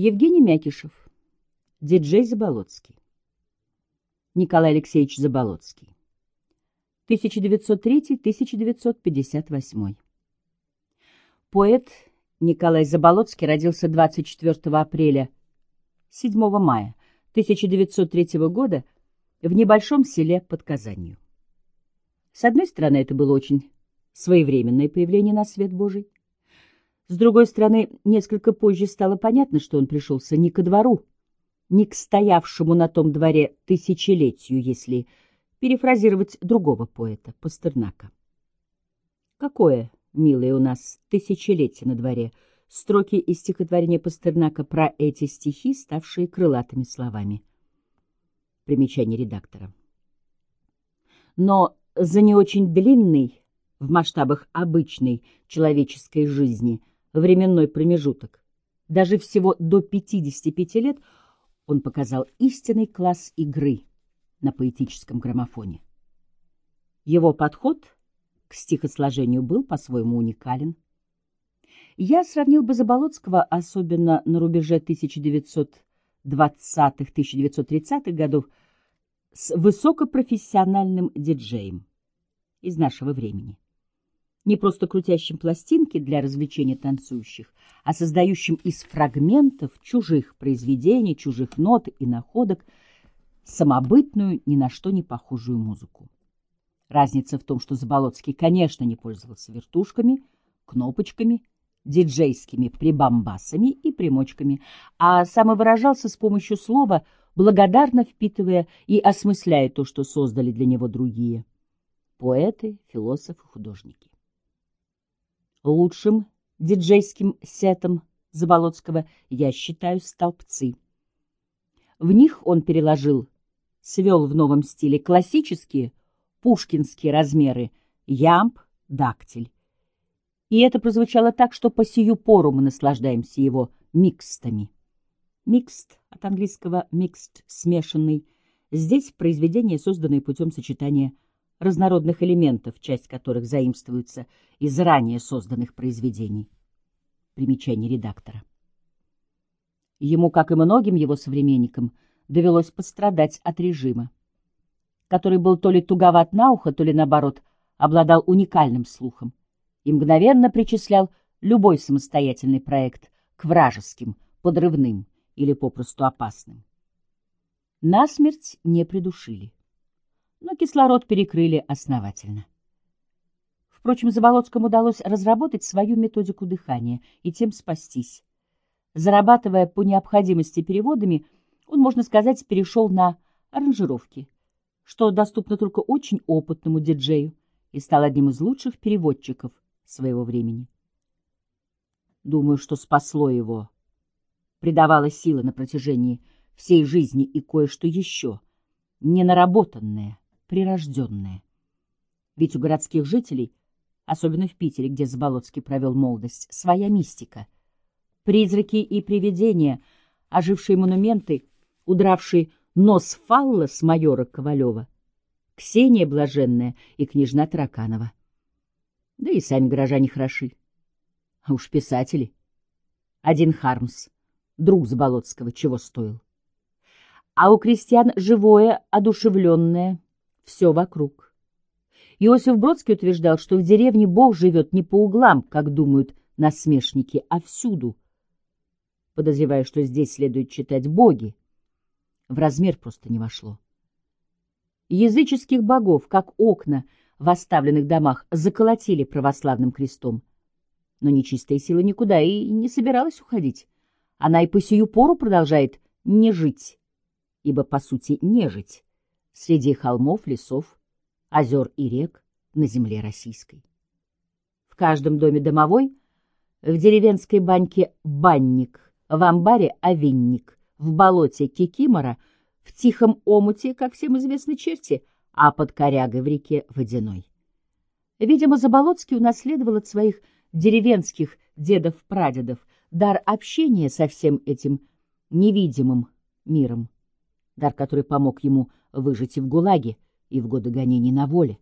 Евгений Мякишев, диджей Заболоцкий. Николай Алексеевич Заболоцкий. 1903-1958. Поэт Николай Заболоцкий родился 24 апреля 7 мая 1903 года в небольшом селе под Казанью. С одной стороны, это было очень своевременное появление на свет Божий. С другой стороны, несколько позже стало понятно, что он пришелся не ко двору, не к стоявшему на том дворе тысячелетию, если перефразировать другого поэта, Пастернака. Какое, милое у нас, тысячелетие на дворе, строки из стихотворения Пастернака про эти стихи, ставшие крылатыми словами. Примечание редактора. Но за не очень длинный, в масштабах обычной человеческой жизни, временной промежуток. Даже всего до 55 лет он показал истинный класс игры на поэтическом граммофоне. Его подход к стихосложению был по-своему уникален. Я сравнил бы Заболоцкого, особенно на рубеже 1920-1930-х годов, с высокопрофессиональным диджеем из нашего времени не просто крутящим пластинки для развлечения танцующих, а создающим из фрагментов чужих произведений, чужих нот и находок самобытную, ни на что не похожую музыку. Разница в том, что Заболоцкий, конечно, не пользовался вертушками, кнопочками, диджейскими прибамбасами и примочками, а самовыражался с помощью слова, благодарно впитывая и осмысляя то, что создали для него другие — поэты, философы, художники. Лучшим диджейским сетом Заболоцкого я считаю «Столбцы». В них он переложил, свел в новом стиле классические пушкинские размеры ямб, дактиль. И это прозвучало так, что по сию пору мы наслаждаемся его микстами. Микст от английского mixed — смешанный. Здесь произведение, созданное путем сочетания разнородных элементов, часть которых заимствуется из ранее созданных произведений. Примечание редактора. Ему, как и многим его современникам, довелось пострадать от режима, который был то ли туговат на ухо, то ли, наоборот, обладал уникальным слухом и мгновенно причислял любой самостоятельный проект к вражеским, подрывным или попросту опасным. Насмерть не придушили но кислород перекрыли основательно. Впрочем, Заболоцкому удалось разработать свою методику дыхания и тем спастись. Зарабатывая по необходимости переводами, он, можно сказать, перешел на аранжировки, что доступно только очень опытному диджею, и стал одним из лучших переводчиков своего времени. Думаю, что спасло его, придавало силы на протяжении всей жизни и кое-что еще, ненаработанное, прирожденное. Ведь у городских жителей, особенно в Питере, где Заболоцкий провел молодость, своя мистика. Призраки и привидения, ожившие монументы, удравший нос фалла с майора Ковалева, Ксения Блаженная и княжна Тараканова. Да и сами горожане хороши. А уж писатели. Один Хармс, друг Заболоцкого, чего стоил. А у крестьян живое, одушевленное, все вокруг. Иосиф Бродский утверждал, что в деревне Бог живет не по углам, как думают насмешники, а всюду. Подозревая, что здесь следует читать боги, в размер просто не вошло. Языческих богов, как окна в оставленных домах, заколотили православным крестом. Но нечистая сила никуда и не собиралась уходить. Она и по сию пору продолжает не жить, ибо, по сути, не жить среди холмов, лесов, озер и рек на земле российской. В каждом доме домовой, в деревенской баньке банник, в амбаре овинник, в болоте кикимора, в тихом омуте, как всем известны черти, а под корягой в реке водяной. Видимо, Заболоцкий унаследовал от своих деревенских дедов-прадедов дар общения со всем этим невидимым миром дар, который помог ему выжить и в ГУЛАГе, и в годы гонений на воле.